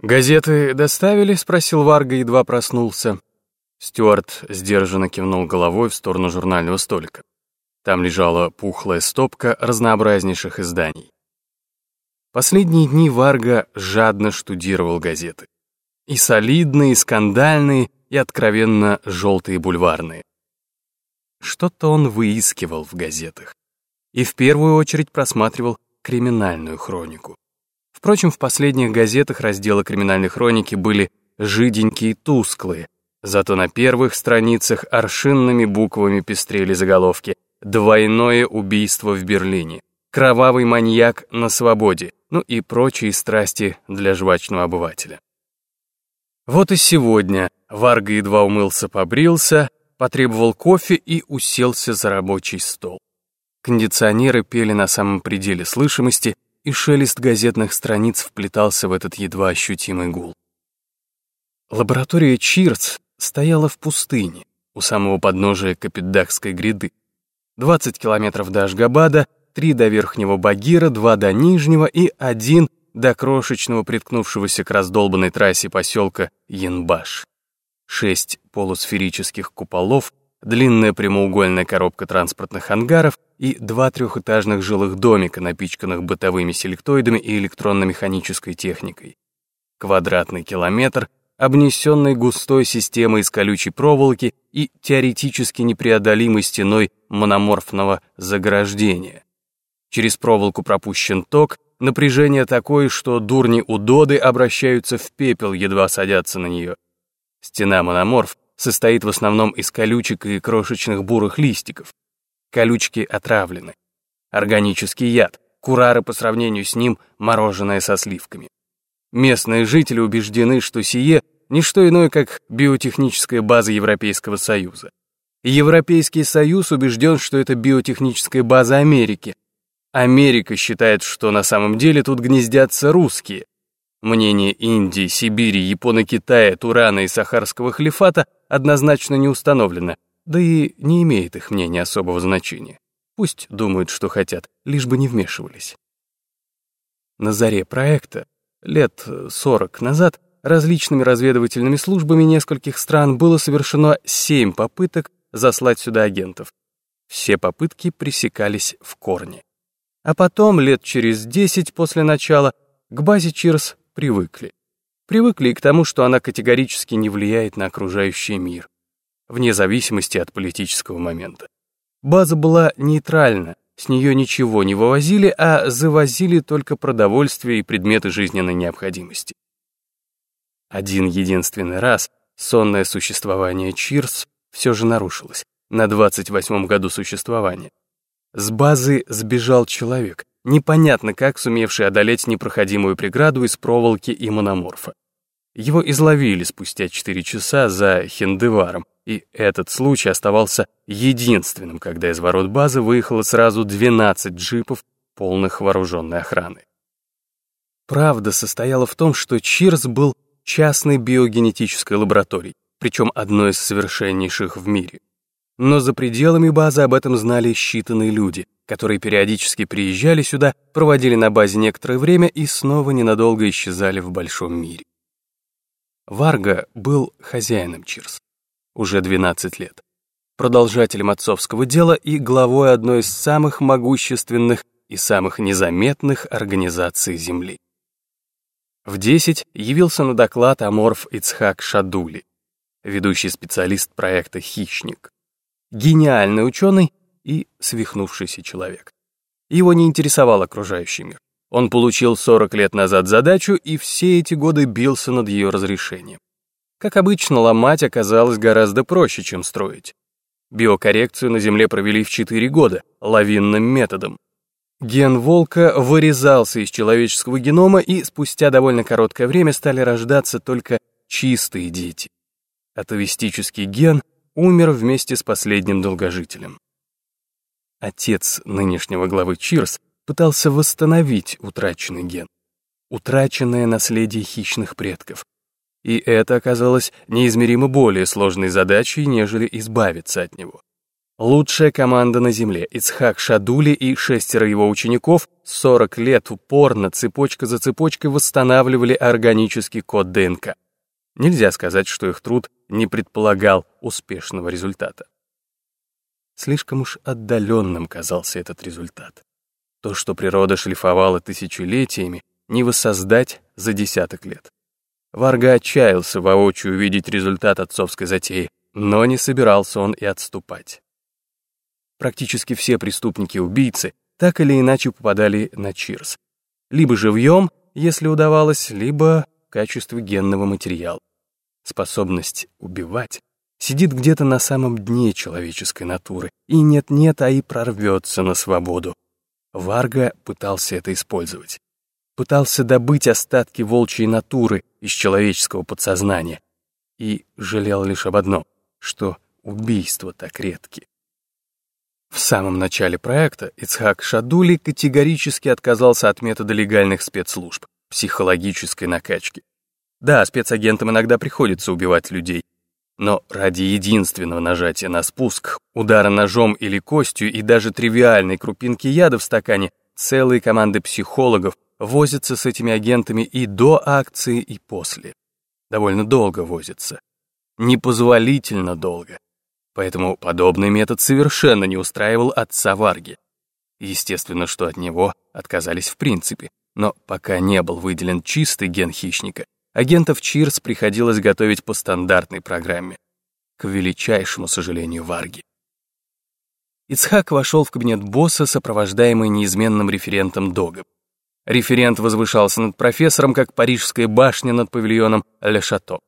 «Газеты доставили?» — спросил Варга, едва проснулся. Стюарт сдержанно кивнул головой в сторону журнального столика. Там лежала пухлая стопка разнообразнейших изданий. Последние дни Варга жадно штудировал газеты. И солидные, и скандальные, и откровенно желтые бульварные. Что-то он выискивал в газетах. И в первую очередь просматривал криминальную хронику. Впрочем, в последних газетах разделы криминальной хроники были жиденькие и тусклые, зато на первых страницах аршинными буквами пестрели заголовки «Двойное убийство в Берлине», «Кровавый маньяк на свободе», ну и прочие страсти для жвачного обывателя. Вот и сегодня Варга едва умылся, побрился, потребовал кофе и уселся за рабочий стол. Кондиционеры пели на самом пределе слышимости, и шелест газетных страниц вплетался в этот едва ощутимый гул. Лаборатория Чирц стояла в пустыне, у самого подножия Капитдакской гряды. 20 километров до Ашгабада, 3 до Верхнего Багира, 2 до Нижнего и 1 до крошечного приткнувшегося к раздолбанной трассе поселка Янбаш. Шесть полусферических куполов, длинная прямоугольная коробка транспортных ангаров и два трехэтажных жилых домика, напичканных бытовыми селектоидами и электронно-механической техникой. Квадратный километр, обнесенный густой системой из колючей проволоки и теоретически непреодолимой стеной мономорфного заграждения. Через проволоку пропущен ток, напряжение такое, что дурни у Доды обращаются в пепел, едва садятся на нее. Стена мономорф состоит в основном из колючек и крошечных бурых листиков. Колючки отравлены. Органический яд, курары по сравнению с ним мороженое со сливками. Местные жители убеждены, что сие – не что иное, как биотехническая база Европейского Союза. Европейский Союз убежден, что это биотехническая база Америки. Америка считает, что на самом деле тут гнездятся русские. Мнение Индии, Сибири, Японо-Китая, Турана и Сахарского халифата однозначно не установлено, да и не имеет их мнение особого значения. Пусть думают, что хотят, лишь бы не вмешивались. На заре проекта, лет 40 назад, различными разведывательными службами нескольких стран было совершено семь попыток заслать сюда агентов. Все попытки пресекались в корне. А потом, лет через 10 после начала, к базе Чирс привыкли. Привыкли и к тому, что она категорически не влияет на окружающий мир вне зависимости от политического момента. База была нейтральна, с нее ничего не вывозили, а завозили только продовольствие и предметы жизненной необходимости. Один единственный раз сонное существование Чирс все же нарушилось, на 28-м году существования. С базы сбежал человек, непонятно как сумевший одолеть непроходимую преграду из проволоки и мономорфа. Его изловили спустя 4 часа за Хендеваром, и этот случай оставался единственным, когда из ворот базы выехало сразу 12 джипов, полных вооруженной охраны. Правда состояла в том, что Чирс был частной биогенетической лабораторией, причем одной из совершеннейших в мире. Но за пределами базы об этом знали считанные люди, которые периодически приезжали сюда, проводили на базе некоторое время и снова ненадолго исчезали в большом мире. Варга был хозяином Чирс уже 12 лет, продолжателем отцовского дела и главой одной из самых могущественных и самых незаметных организаций Земли. В 10 явился на доклад Аморф Ицхак Шадули, ведущий специалист проекта «Хищник». Гениальный ученый и свихнувшийся человек. Его не интересовал окружающий мир. Он получил 40 лет назад задачу и все эти годы бился над ее разрешением. Как обычно, ломать оказалось гораздо проще, чем строить. Биокоррекцию на Земле провели в 4 года, лавинным методом. Ген волка вырезался из человеческого генома, и спустя довольно короткое время стали рождаться только чистые дети. Атовистический ген умер вместе с последним долгожителем. Отец нынешнего главы Чирс пытался восстановить утраченный ген, утраченное наследие хищных предков, и это оказалось неизмеримо более сложной задачей, нежели избавиться от него. Лучшая команда на Земле, Ицхак Шадули и шестеро его учеников 40 лет упорно, цепочка за цепочкой восстанавливали органический код ДНК. Нельзя сказать, что их труд не предполагал успешного результата. Слишком уж отдаленным казался этот результат. То, что природа шлифовала тысячелетиями, не воссоздать за десяток лет. Варга отчаялся воочию увидеть результат отцовской затеи, но не собирался он и отступать. Практически все преступники-убийцы так или иначе попадали на Чирс. Либо живьем, если удавалось, либо в качестве генного материала. Способность убивать сидит где-то на самом дне человеческой натуры, и нет-нет, а и прорвется на свободу. Варга пытался это использовать. Пытался добыть остатки волчьей натуры из человеческого подсознания. И жалел лишь об одном, что убийства так редки. В самом начале проекта Ицхак Шадули категорически отказался от метода легальных спецслужб, психологической накачки. Да, спецагентам иногда приходится убивать людей, но ради единственного нажатия на спуск, удара ножом или костью и даже тривиальной крупинки яда в стакане, целые команды психологов возятся с этими агентами и до акции, и после. Довольно долго возятся. Непозволительно долго. Поэтому подобный метод совершенно не устраивал отца Варги. Естественно, что от него отказались в принципе, но пока не был выделен чистый ген хищника, агентов Чирс приходилось готовить по стандартной программе. К величайшему сожалению Варги. Ицхак вошел в кабинет босса, сопровождаемый неизменным референтом Догом. Референт возвышался над профессором, как парижская башня над павильоном Ле Шато.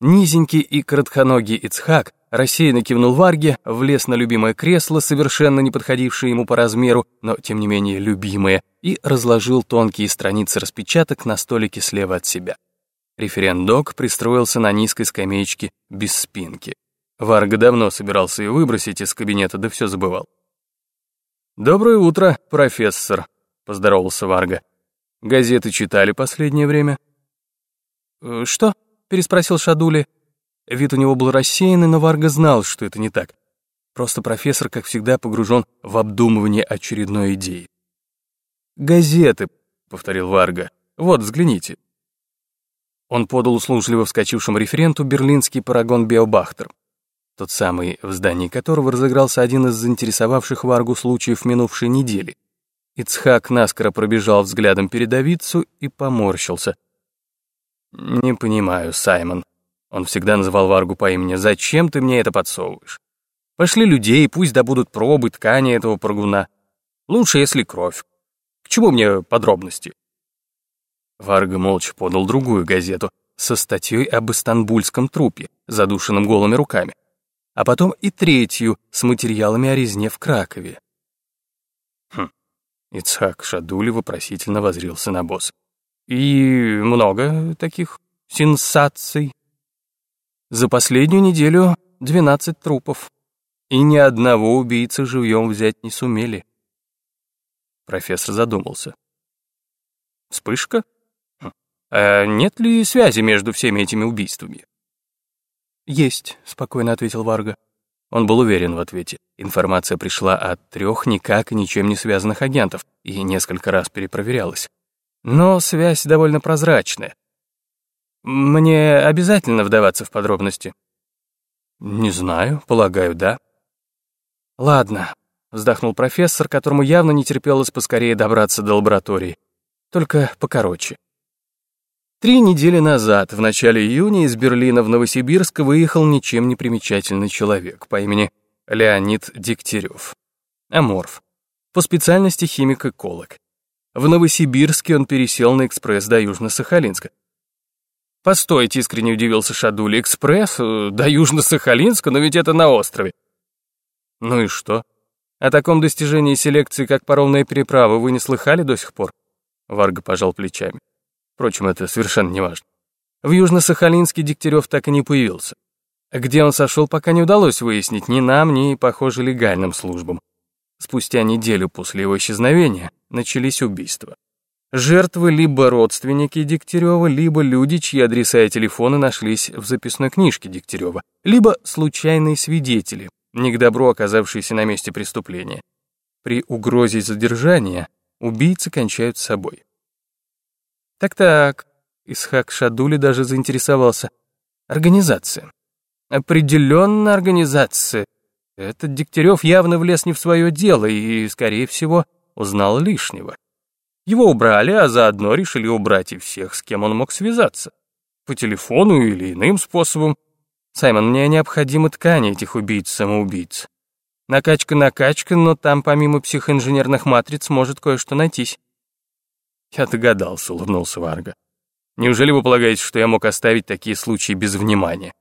Низенький и коротконогий Ицхак рассеянно кивнул Варге, влез на любимое кресло, совершенно не подходившее ему по размеру, но тем не менее любимое, и разложил тонкие страницы распечаток на столике слева от себя. Референт-док пристроился на низкой скамеечке без спинки. Варга давно собирался ее выбросить из кабинета, да все забывал. «Доброе утро, профессор», — поздоровался Варга. «Газеты читали последнее время?» «Э, «Что?» — переспросил Шадули. Вид у него был рассеянный, но Варга знал, что это не так. Просто профессор, как всегда, погружен в обдумывание очередной идеи. «Газеты», — повторил Варга. «Вот, взгляните». Он подал услужливо вскочившему референту берлинский парагон Биобахтер, тот самый, в здании которого разыгрался один из заинтересовавших Варгу случаев минувшей недели. Ицхак наскоро пробежал взглядом передовицу и поморщился. «Не понимаю, Саймон». Он всегда называл Варгу по имени. «Зачем ты мне это подсовываешь? Пошли людей, пусть добудут пробы ткани этого прыгуна. Лучше, если кровь. К чему мне подробности?» Варга молча подал другую газету со статьей об истамбульском трупе, задушенном голыми руками, а потом и третью с материалами о резне в Кракове. Хм. Ицхак Шадули вопросительно возрился на босса. «И много таких сенсаций?» «За последнюю неделю двенадцать трупов, и ни одного убийцы живьем взять не сумели». Профессор задумался. «Вспышка?» А нет ли связи между всеми этими убийствами? Есть, спокойно ответил Варга. Он был уверен в ответе. Информация пришла от трех никак и ничем не связанных агентов и несколько раз перепроверялась. Но связь довольно прозрачная. Мне обязательно вдаваться в подробности? Не знаю, полагаю, да. Ладно, вздохнул профессор, которому явно не терпелось поскорее добраться до лаборатории. Только покороче. Три недели назад, в начале июня, из Берлина в Новосибирск выехал ничем не примечательный человек по имени Леонид Дегтярев. Аморф. По специальности химик-эколог. В Новосибирске он пересел на экспресс до Южно-Сахалинска. «Постойте», — искренне удивился Шадули, — «экспресс э, до Южно-Сахалинска, но ведь это на острове». «Ну и что? О таком достижении селекции, как паромная переправа, вы не слыхали до сих пор?» Варга пожал плечами. Впрочем, это совершенно не важно. В Южно-Сахалинске Дегтярев так и не появился. Где он сошел, пока не удалось выяснить ни нам, ни, похоже, легальным службам. Спустя неделю после его исчезновения начались убийства. Жертвы либо родственники Дегтярева, либо люди, чьи адреса и телефоны нашлись в записной книжке Дегтярева, либо случайные свидетели, не к добру оказавшиеся на месте преступления. При угрозе задержания убийцы кончают с собой. Так-так, Исхак Шадули даже заинтересовался. Организация. Определенно организация. Этот Дегтярев явно влез не в свое дело и, скорее всего, узнал лишнего. Его убрали, а заодно решили убрать и всех, с кем он мог связаться. По телефону или иным способом. Саймон, мне необходимы ткани этих убийц-самоубийц. Накачка-накачка, но там помимо психоинженерных матриц может кое-что найтись. Я догадался, улыбнулся Варга. Неужели вы полагаете, что я мог оставить такие случаи без внимания?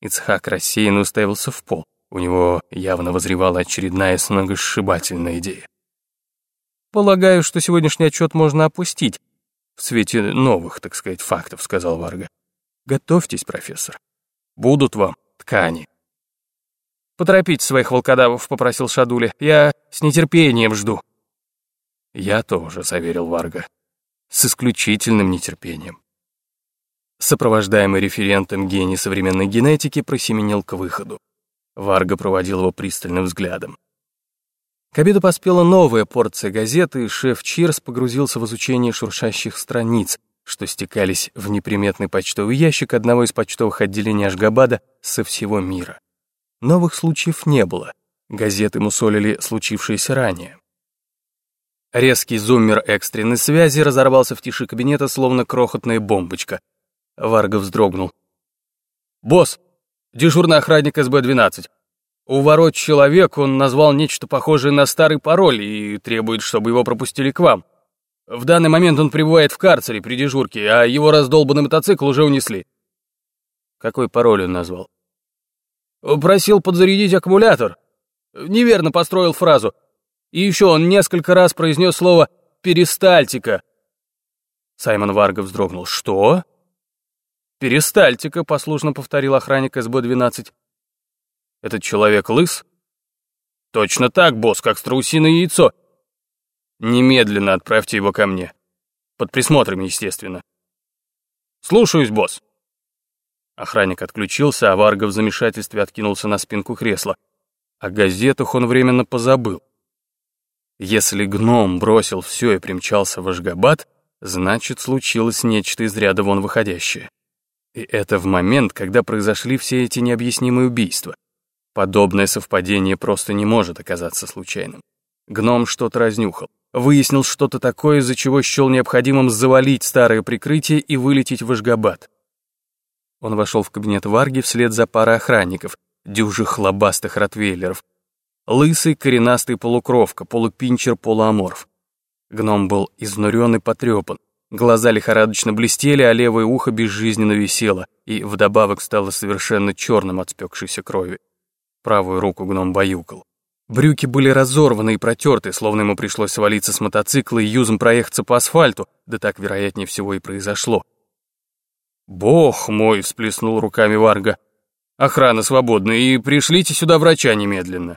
Ицхак рассеянно уставился в пол. У него явно возревала очередная сногосшибательная идея. «Полагаю, что сегодняшний отчет можно опустить, в свете новых, так сказать, фактов», — сказал Варга. «Готовьтесь, профессор. Будут вам ткани». «Поторопите своих волкодавов», — попросил Шадули. «Я с нетерпением жду». «Я тоже», — заверил Варга. «С исключительным нетерпением». Сопровождаемый референтом гений современной генетики просеменил к выходу. Варга проводил его пристальным взглядом. К обеду поспела новая порция газеты, и шеф Чирс погрузился в изучение шуршащих страниц, что стекались в неприметный почтовый ящик одного из почтовых отделений Ашгабада со всего мира. Новых случаев не было. Газеты мусолили случившееся ранее. Резкий зуммер экстренной связи разорвался в тиши кабинета, словно крохотная бомбочка. Варга вздрогнул. «Босс, дежурный охранник СБ-12. У ворот человек, он назвал нечто похожее на старый пароль и требует, чтобы его пропустили к вам. В данный момент он пребывает в карцере при дежурке, а его раздолбанный мотоцикл уже унесли». «Какой пароль он назвал?» «Просил подзарядить аккумулятор. Неверно построил фразу. И еще он несколько раз произнес слово «перистальтика». Саймон Варга вздрогнул. «Что?» «Перистальтика», — послушно повторил охранник СБ-12. «Этот человек лыс?» «Точно так, босс, как страусиное яйцо. Немедленно отправьте его ко мне. Под присмотром, естественно». «Слушаюсь, босс». Охранник отключился, а Варга в замешательстве откинулся на спинку кресла. О газетах он временно позабыл. Если гном бросил все и примчался в Ашгабад, значит, случилось нечто из ряда вон выходящее. И это в момент, когда произошли все эти необъяснимые убийства. Подобное совпадение просто не может оказаться случайным. Гном что-то разнюхал, выяснил что-то такое, из-за чего счел необходимым завалить старое прикрытие и вылететь в Ашгабад. Он вошел в кабинет Варги вслед за парой охранников, дюжих лобастых ротвейлеров. Лысый, коренастый полукровка, полупинчер, полуаморф. Гном был изнурен и потрепан, Глаза лихорадочно блестели, а левое ухо безжизненно висело и вдобавок стало совершенно черным от спекшейся крови. Правую руку гном баюкал. Брюки были разорваны и протерты, словно ему пришлось свалиться с мотоцикла и юзом проехаться по асфальту, да так, вероятнее всего, и произошло. «Бог мой!» — всплеснул руками Варга. «Охрана свободна, и пришлите сюда врача немедленно».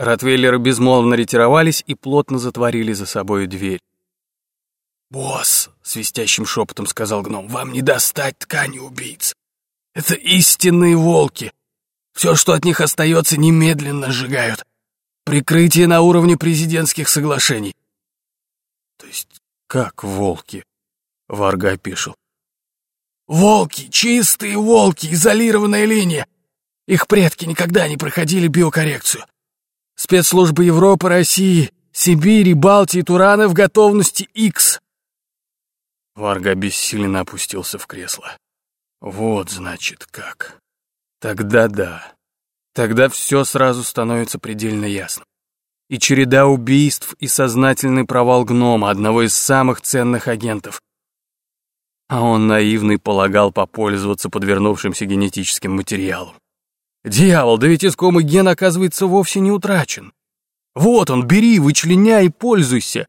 Ротвейлеры безмолвно ретировались и плотно затворили за собой дверь. «Босс», — свистящим шепотом сказал гном, — «вам не достать ткани убийц. Это истинные волки. Все, что от них остается, немедленно сжигают. Прикрытие на уровне президентских соглашений». «То есть как волки?» — Варга опишил. «Волки, чистые волки, изолированная линия. Их предки никогда не проходили биокоррекцию. Спецслужбы Европы, России, Сибири, Балтии, Турана в готовности X. Варга бессиленно опустился в кресло. Вот, значит, как. Тогда да. Тогда все сразу становится предельно ясно. И череда убийств, и сознательный провал гнома, одного из самых ценных агентов. А он наивный полагал попользоваться подвернувшимся генетическим материалом. Дьявол, да ведь искомый ген, оказывается, вовсе не утрачен. Вот он, бери, вычленяй и пользуйся.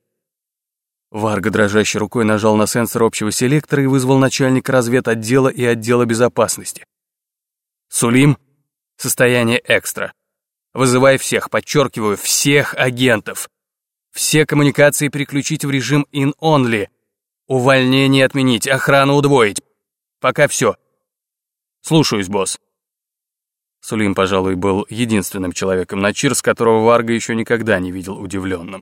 Варга дрожащей рукой нажал на сенсор общего селектора и вызвал начальника разведотдела и отдела безопасности. «Сулим, состояние экстра. Вызывай всех, подчеркиваю, всех агентов. Все коммуникации переключить в режим in-only. Увольнение отменить, охрану удвоить. Пока все. Слушаюсь, босс». Сулим, пожалуй, был единственным человеком на Чирс, которого Варга еще никогда не видел удивленным.